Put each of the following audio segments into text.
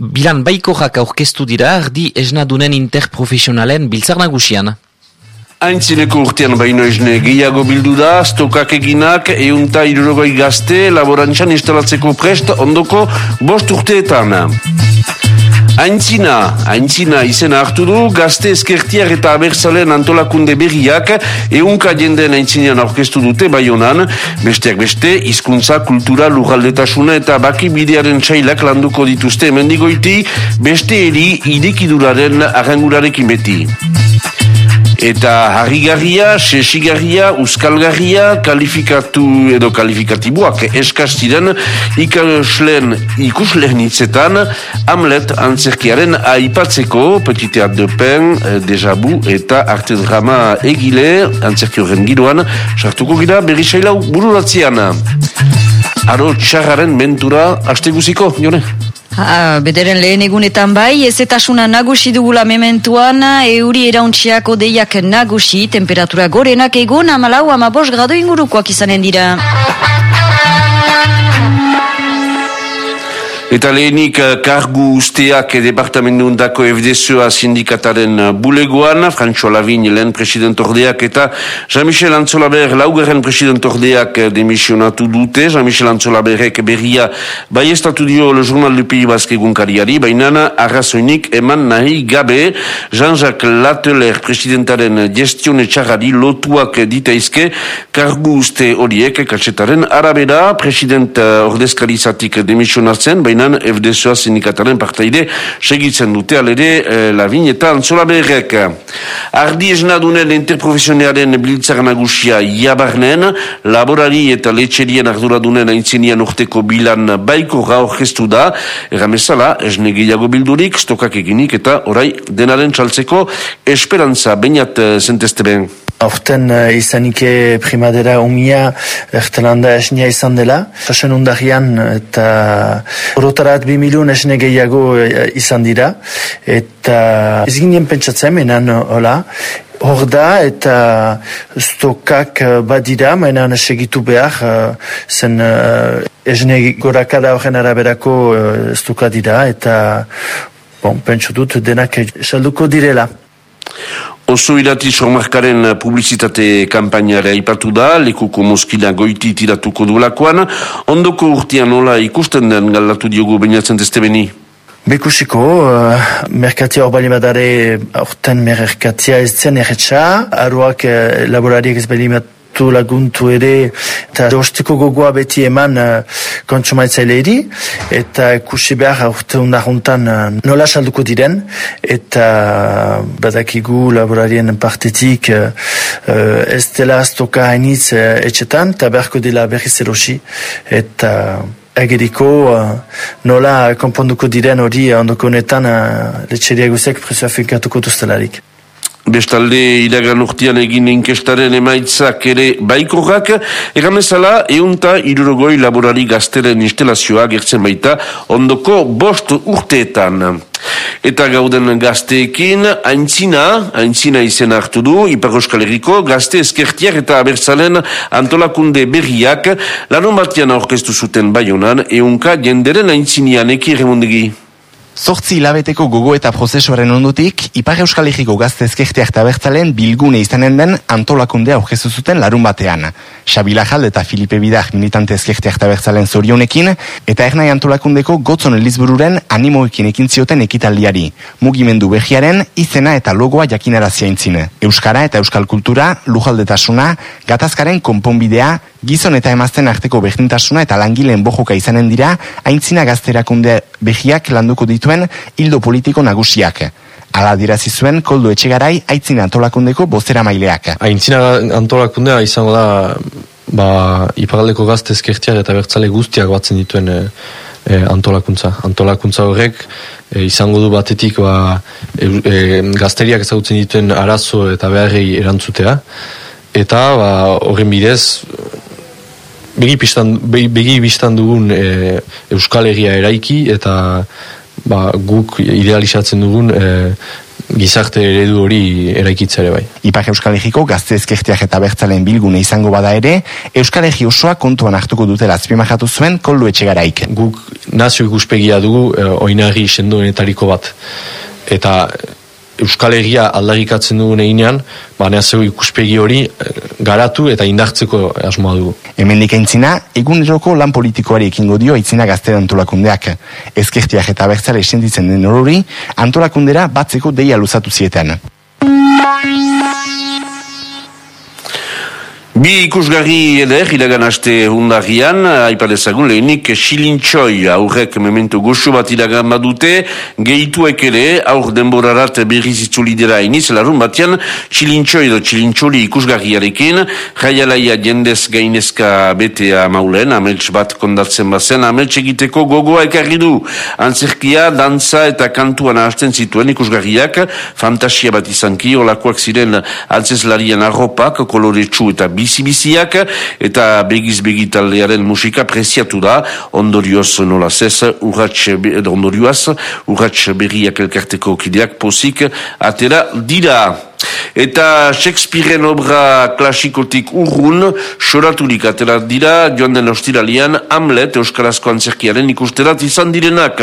bilan baiko jak aurkeztu dira ardi esnadunen interprofesionalen biltzar nagusian. Aintzineko urtean baino esne gehiago bildu da, stokak eginak, eunta irurogoi gazte, laborantzan instalatzeko prest ondoko bost urteetan. Aintzina, aintzina izena hartu du, gazte eskertiar eta abertzalen antolakunde berriak, eunka jenden aintzinean aurkeztu dute baionan, besteak beste, hizkuntza, kultura, lujaldetasuna eta baki bidearen txailak landuko dituzte mendigoiti, beste eri idekiduraren arrangurarekin beti eta harrigarria, sesigarria, uskalgarria, kalifikatu edo kalifikatibuak eskastiren ikasleen ikusleen hitzetan Hamlet antzerkiaren aipatzeko Petit de Pen, Dejabu eta Arte Drama egile antzerki horren giroan sartuko gira berri bururatzean Aro txarraren mentura haste guziko, jone? Ha, bederen lehen egunetan bai, ez eta suna nagusi dugula mementuan, euri erauntziak odeiak nagusi, temperatura gorenak egon, amalau, amabos grado ingurukoak izanen dira. Eta lehenik eh, kargu usteak departamentu undako FDSOA sindikataren eh, bulegoan, Francho Lavin lehen presidentordeak eta Jean-Michel Antzolaber laugarren presidentordeak eh, demisionatu dute. Jean-Michel Antzolaberek berria bai estatu dio le journal du Pays Basque egunkariari, baina arrazoinik eman nahi gabe Jean-Jacques Lateler presidentaren gestione txarrari lotuak ditaizke kargu uste horiek katsetaren arabera president ordezkarizatik demisionatzen, baina bainan FDSOA sindikataren parteide segitzen dute alere eh, labin eta antzola berrek. Ardi esnadunen interprofesionearen biltzara nagusia jabarnen, laborari eta letxerien arduradunen aintzenian urteko bilan baiko gaur gestu da, erramezala esne gehiago bildurik, stokak eginik eta orai denaren txaltzeko esperantza, bainat uh, zentezte ben. Horten uh, izanike primadera umia erten handa esnia izan dela. Sasen undarian eta orotarat bi milion esne gehiago uh, izan dira. Eta ez ginen pentsatzen menan hola. Hor da eta stokak badira, mainan segitu behar, zen uh, esne gorakada horren araberako uh, stoka dira, eta bon, pentsu dut denak salduko direla. Oso irati sormarkaren publizitate kampainare aipatu da, lekuko moskila goiti tiratuko duelakoan, ondoko urtean nola ikusten den galatu diogu bainatzen dezte beni? Bekusiko, uh, merkatia hor bali badare, orten merkatia ez zen erretxa, aruak uh, laborariek ez bali laguntu laguntu ere eta dostiko gogoa beti eman uh, kontsumaitzaile eta kusi behar urte undaruntan uh, nola salduko diren eta badakigu laborarien partetik uh, ez dela aztoka hainitz uh, etxetan eta beharko dela berriz erosi eta Egeriko uh, nola konponduko diren hori ondoko honetan uh, letxeriagusek presioa finkatuko duztelarik. Bestalde iragan urtean egin inkestaren emaitzak ere baikorrak, egamezala eunta irurogoi laborari gazteren instalazioa gertzen baita ondoko bost urteetan. Eta gauden gazteekin, aintzina, aintzina izen hartu du, Ipar Euskal Herriko, gazte eskertiak eta abertzalen antolakunde berriak, lanon batian aurkeztu zuten baionan, eunka jenderen aintzinian eki remondegi. Zortzi hilabeteko gogo eta prozesuaren ondutik, Ipar Euskal Herriko gazte ezkerteak tabertzalen bilgune izanen den antolakundea aurkezu zuten larun batean. Xabila Jald eta Filipe Bidak militante ezkerteak tabertzalen zorionekin, eta ernai antolakundeko gotzon elizbururen animoekin ekin zioten ekitaldiari. Mugimendu behiaren izena eta logoa jakinarazia intzine. Euskara eta Euskal Kultura, lujaldetasuna, gatazkaren konponbidea, Gizon eta emazten arteko berdintasuna eta langileen bojoka izanen dira, aintzina gazterakunde behiak landuko dituen hildo politiko nagusiak. Ala dirazi zuen koldo etxegarai aintzina antolakundeko bozera maileak. Aintzina antolakundea izango da ba, iparaldeko gazte eskertiak eta bertzale guztiak batzen dituen e, e, antolakuntza. Antolakuntza horrek e, izango du batetik ba, e, gazteriak ezagutzen dituen arazo eta beharrei erantzutea. Eta ba, horren bidez begi, pistan, begi biztan dugun e, Euskal Herria eraiki eta ba, guk idealizatzen dugun e, gizarte eredu hori eraikitzare bai. Ipar Euskal Herriko gazte ezkertiak eta bertzalen bilgune izango bada ere, Euskal Herri osoa kontuan hartuko dutela azpimahatu zuen koldu etxegaraik. Guk nazio ikuspegia dugu e, oinarri senduenetariko bat. Eta Euskal Herria aldarikatzen dugun einean, ba, nazio ikuspegi hori e, garatu eta indartzeko asmoa dugu. Hemendik aintzina, eguneroko lan politikoari ekingo dio aitzina gazte antolakundeak. Ezkertiak eta bertzale esenditzen den horori, antolakundera batzeko deia luzatu zieten. Bi ikusgarri eder, iragan aste hundarrian, aipadezagun lehenik silintxoi aurrek memento goxo bat iragan badute, gehituek ere, aur denborarat berriz itzuli dira iniz, larun batean, silintxoi edo silintxoli ikusgarriarekin, jaialaia jendez gainezka betea maulen, amelts bat kondatzen bazen, amelts egiteko gogoa ekarri du. Antzerkia, dantza eta kantuan hasten zituen ikusgarriak, fantasia bat izanki, olakoak ziren altzezlarian arropak, koloretsu eta bizi bizi-biziak eta begiz begitaldearen musika preziatu da. Ondorioz nola zez urratx ondorioaz urratx berriak elkarteko kideak pozik atera dira Eta Shakespearean obra klasikotik urrun, soraturik atera dira, joan den ostiralian, Hamlet, Euskarazko antzerkiaren ikusterat izan direnak.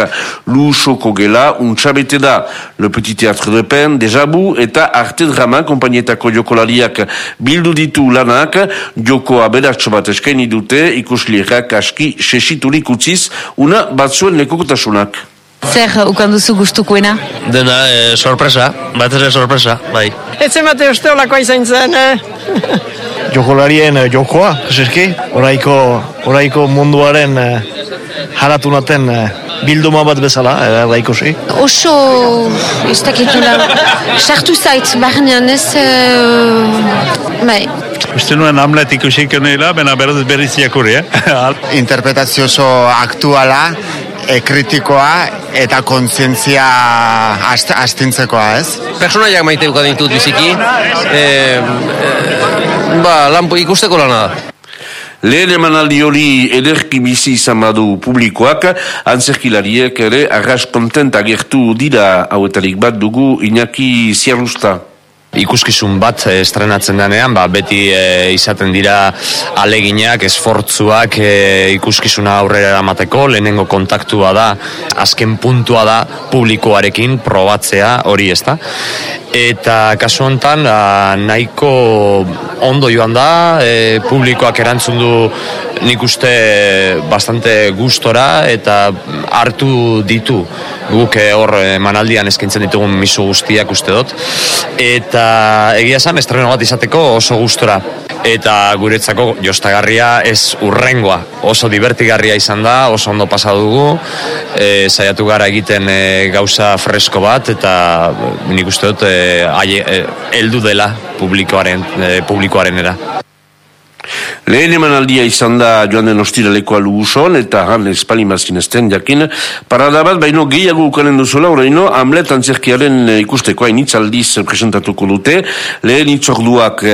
Lusoko gela, untxabete da, Le Petit Théâtre de Pen, Dejabu, eta Arte Drama, kompainetako jokolariak bildu ditu lanak, joko aberatxo bat eskaini dute, ikuslierak aski sesiturik utziz, una batzuen lekokotasunak. Zer, ukan duzu gustukoena? Dena, e, sorpresa, bat ere sorpresa, bai. Ez emate uste olakoa izan zen, eh? Jokolarien eh, jokoa, jeseski, oraiko, oraiko munduaren eh, haratu naten eh, bilduma bat bezala, eh, eraiko zi. Oso, ez dakitula, sartu zait, barnean ez, uh, bai. Uste nuen Hamlet ikusik nela, bena berriz berriz jakurri, eh? Interpretazio oso aktuala, e, kritikoa eta kontzientzia ast, astintzekoa, ez? Personaiak maite duka ditut biziki, e, e, ba, lan ikusteko lana da. Lehen emanaldi hori ederki bizi izan badu publikoak, antzerkilariek ere arras kontent agertu dira hauetarik bat dugu Iñaki Ziarrusta ikuskizun bat eh, estrenatzen denean, ba, beti e, izaten dira aleginak, esfortzuak e, ikuskizuna aurrera eramateko, lehenengo kontaktua da, azken puntua da publikoarekin probatzea hori ez da. Eta kasu honetan, nahiko ondo joan da, e, publikoak erantzun du nik uste bastante gustora eta hartu ditu. Guk hor manaldian eskaintzen ditugun misu guztiak uste dut. Eta egia esan estreno bat izateko oso gustora eta guretzako jostagarria ez urrengoa oso divertigarria izan da oso ondo pasa dugu. E, saiatu gara egiten e, gauza fresko bat eta nik uste dut e, e, heldu dela publikoaren e, publikoaren era Lehen emanaldia izan da joan den ostiralekoa luguson, eta han espalimazkin ezten jakin, parada bat, baino gehiago ukanen duzula, oraino, Hamlet antzerkiaren eh, ikusteko hain itzaldiz presentatuko dute, lehen itzorduak e,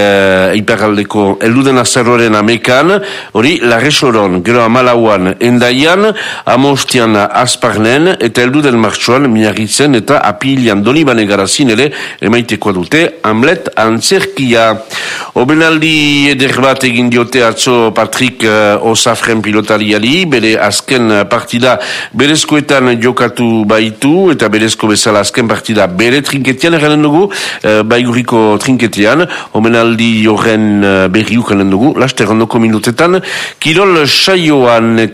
iparaldeko eluden azerroaren amekan, hori, larresoron, gero amalauan endaian, amostian asparnen, eta eluden martxoan miarritzen, eta apilian donibane garazin ere, emaitekoa dute, Hamlet antzerkia. Obenaldi eder bat egin diote atzo Patrick uh, Osafren pilotariari, bere azken eh, partida berezkoetan jokatu baitu, eta berezko bezala azken partida bere trinketian eranen dugu, uh, baiguriko trinketian, omenaldi horren uh, berri ukanen dugu, laster ondoko minutetan, kirol saioan